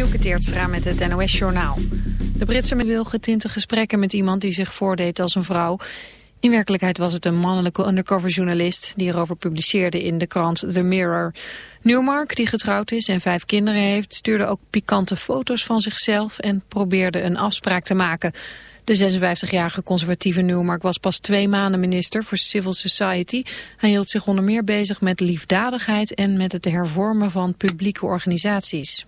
Dielke Teertstra met het. De Britse wil getinte gesprekken met iemand die zich voordeed als een vrouw. In werkelijkheid was het een mannelijke undercover-journalist... die erover publiceerde in de krant The Mirror. Newmark, die getrouwd is en vijf kinderen heeft... stuurde ook pikante foto's van zichzelf en probeerde een afspraak te maken... De 56-jarige conservatieve Newmark was pas twee maanden minister voor Civil Society. Hij hield zich onder meer bezig met liefdadigheid en met het hervormen van publieke organisaties.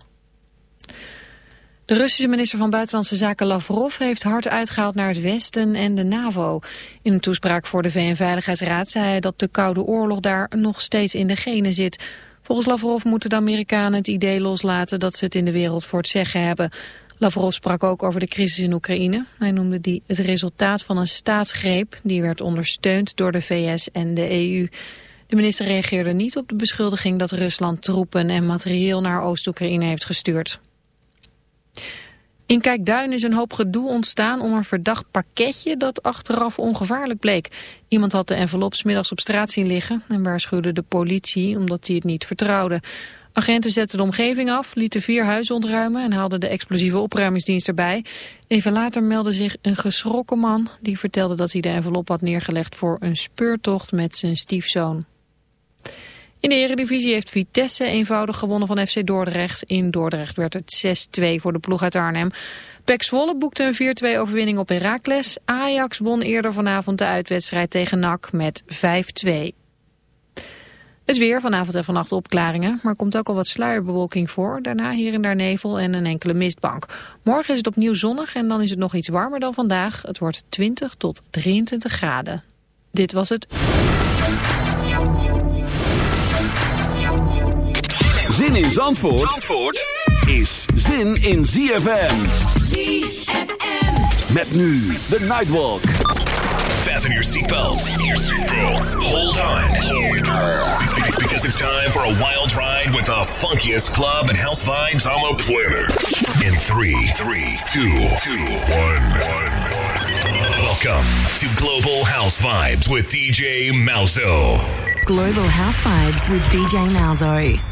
De Russische minister van Buitenlandse Zaken Lavrov heeft hard uitgehaald naar het Westen en de NAVO. In een toespraak voor de VN-veiligheidsraad zei hij dat de Koude Oorlog daar nog steeds in de genen zit. Volgens Lavrov moeten de Amerikanen het idee loslaten dat ze het in de wereld voor het zeggen hebben. Lavrov sprak ook over de crisis in Oekraïne. Hij noemde die het resultaat van een staatsgreep die werd ondersteund door de VS en de EU. De minister reageerde niet op de beschuldiging dat Rusland troepen en materieel naar Oost-Oekraïne heeft gestuurd. In Kijkduin is een hoop gedoe ontstaan om een verdacht pakketje dat achteraf ongevaarlijk bleek. Iemand had de envelop middags op straat zien liggen en waarschuwde de politie omdat hij het niet vertrouwde. Agenten zetten de omgeving af, lieten vier huizen ontruimen en haalden de explosieve opruimingsdienst erbij. Even later meldde zich een geschrokken man die vertelde dat hij de envelop had neergelegd voor een speurtocht met zijn stiefzoon. In de Eredivisie heeft Vitesse eenvoudig gewonnen van FC Dordrecht. In Dordrecht werd het 6-2 voor de ploeg uit Arnhem. Pek Zwolle boekte een 4-2 overwinning op Heracles. Ajax won eerder vanavond de uitwedstrijd tegen NAC met 5-2. Het weer, vanavond en vannacht opklaringen, maar komt ook al wat sluierbewolking voor. Daarna hier en daar nevel en een enkele mistbank. Morgen is het opnieuw zonnig en dan is het nog iets warmer dan vandaag. Het wordt 20 tot 23 graden. Dit was het. Zin in Zandvoort, Zandvoort is zin in ZFM. ZFM. Met nu de Nightwalk. Fasten your seatbelts. Hold on. Hold on. Because it's time for a wild ride with the funkiest club and house vibes on the planet. In three, three, two, two, one, one. Welcome to Global House Vibes with DJ Malzo. Global House Vibes with DJ Malzo.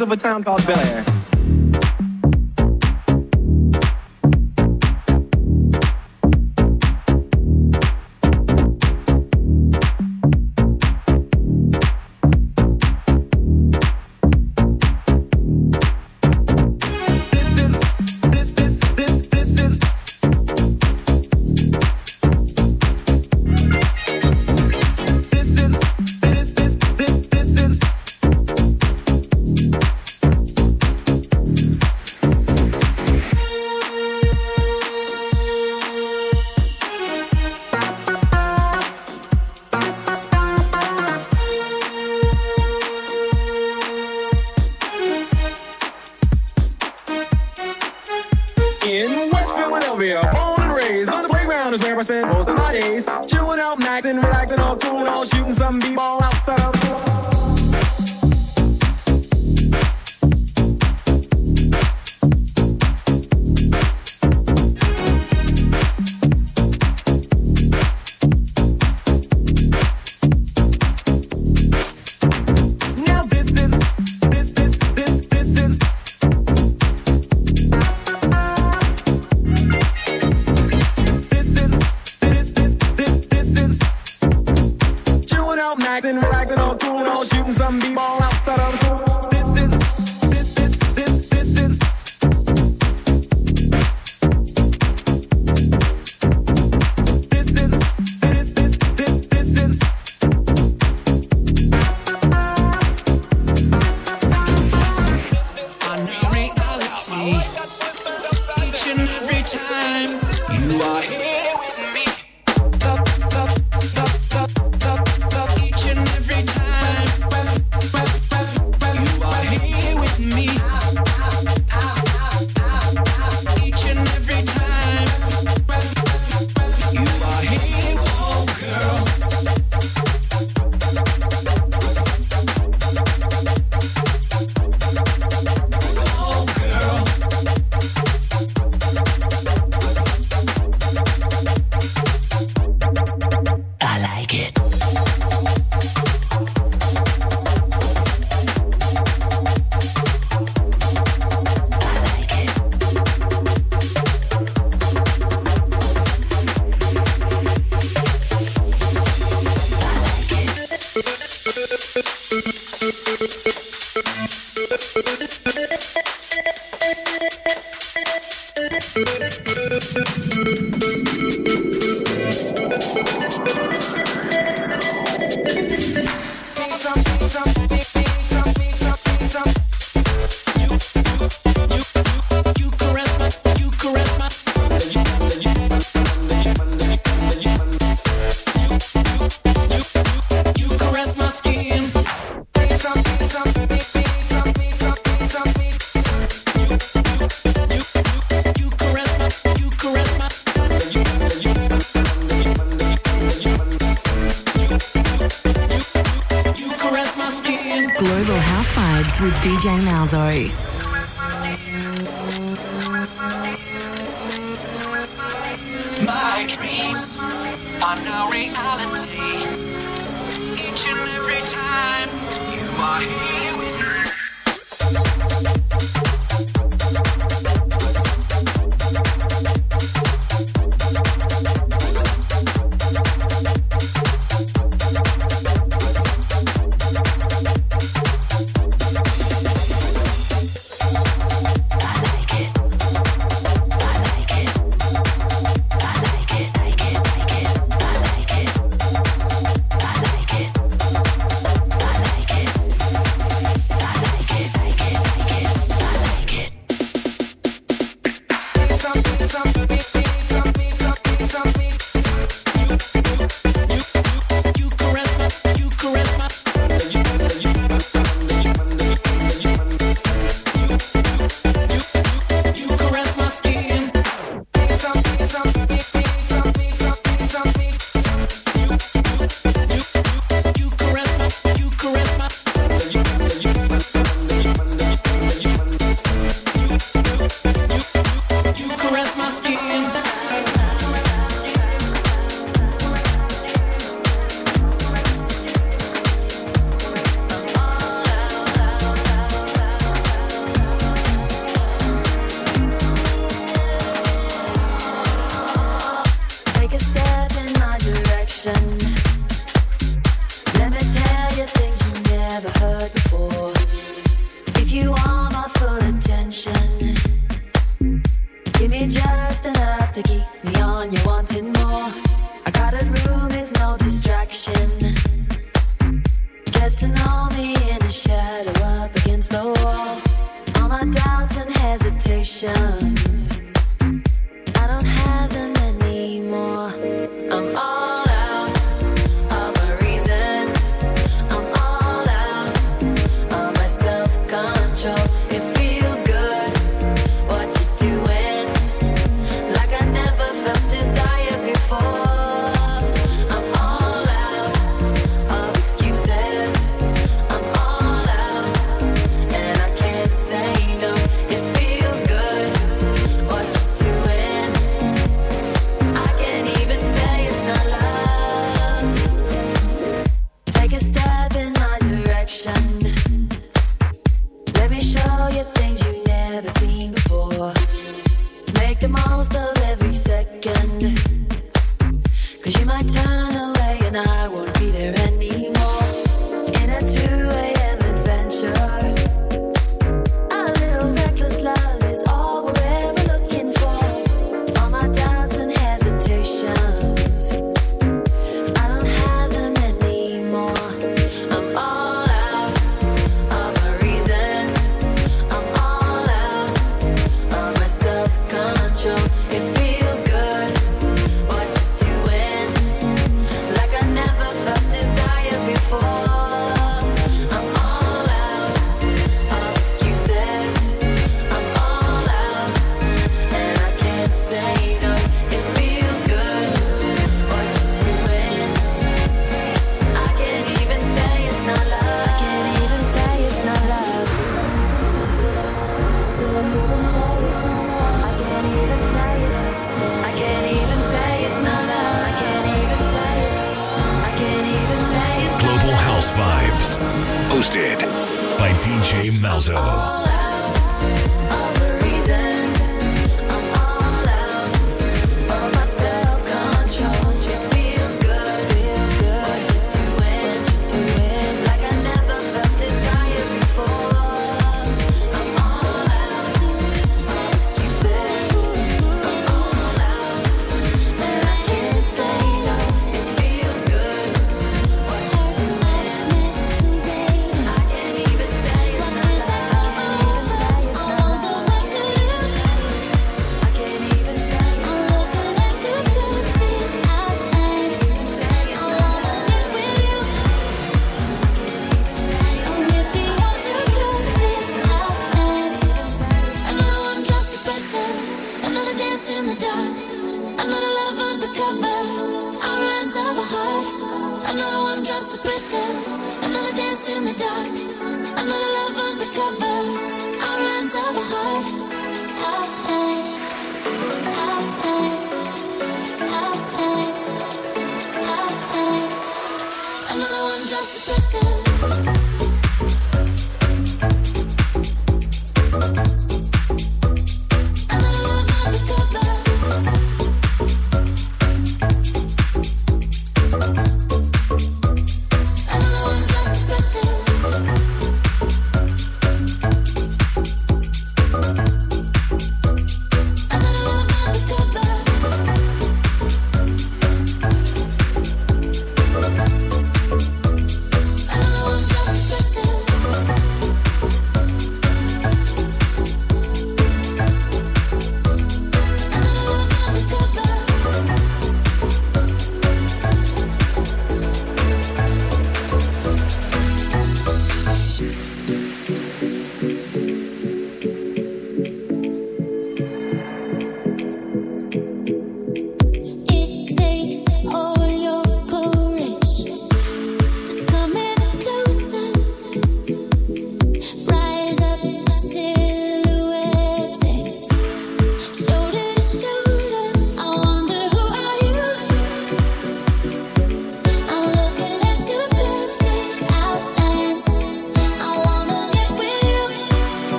Of a town called Bel Air.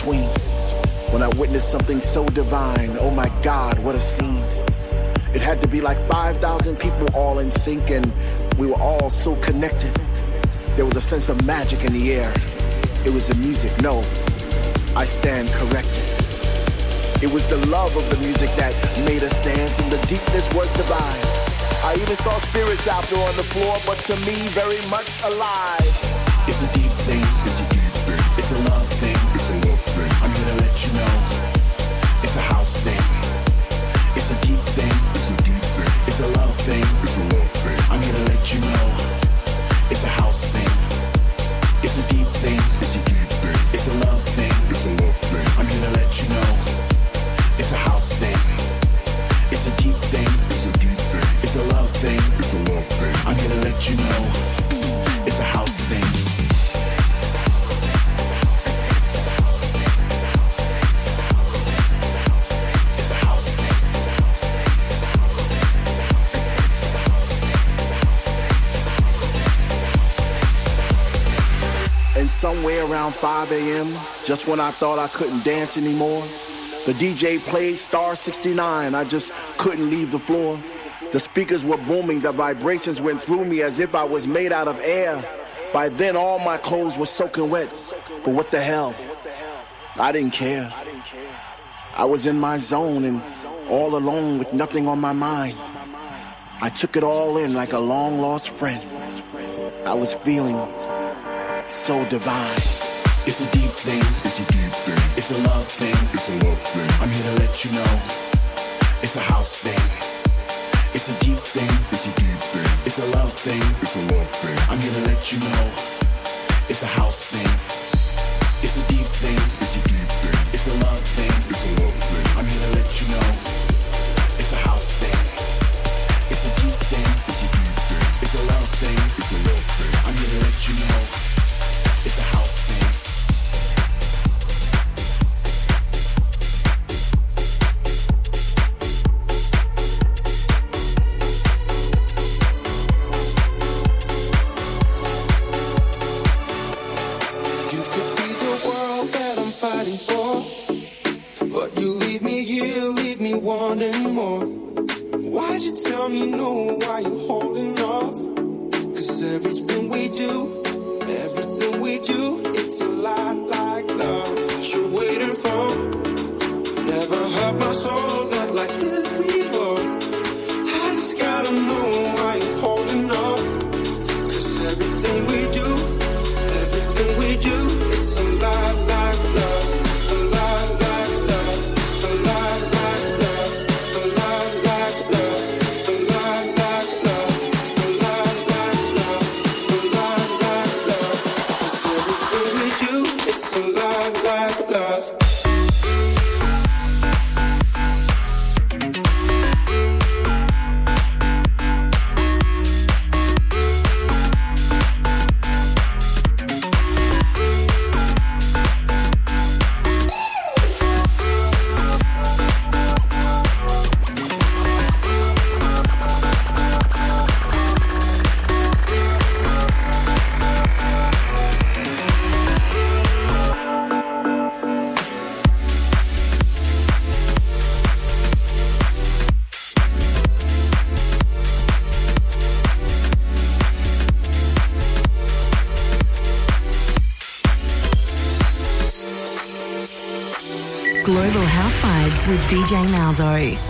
Between, when I witnessed something so divine. Oh my God, what a scene! It had to be like 5,000 people all in sync, and we were all so connected. There was a sense of magic in the air. It was the music, no, I stand corrected. It was the love of the music that made us dance, and the deepness was divine. I even saw spirits out there on the floor, but to me, very much alive. It's a deep thing. Around 5 a.m., just when I thought I couldn't dance anymore, the DJ played Star 69. I just couldn't leave the floor. The speakers were booming, the vibrations went through me as if I was made out of air. By then, all my clothes were soaking wet. But what the hell? I didn't care. I was in my zone and all alone with nothing on my mind. I took it all in like a long lost friend. I was feeling so divine. It's a deep thing. It's a deep thing. It's a love thing. It's a love thing. I'm here to let you know. It's a house thing. It's a deep thing. It's a deep thing. It's a love thing. It's a love thing. I'm here to let you know. It's a house thing. It's a deep thing. It's a deep thing. It's a love thing. It's a love thing. I'm here to let you know. It's a house thing. It's a deep thing. It's a deep thing. It's a love thing. It's a love thing. I'm here to let you know. It's a house thing. You no? Why you're holding off? Cause everything we do, everything we do, DJ Malzo.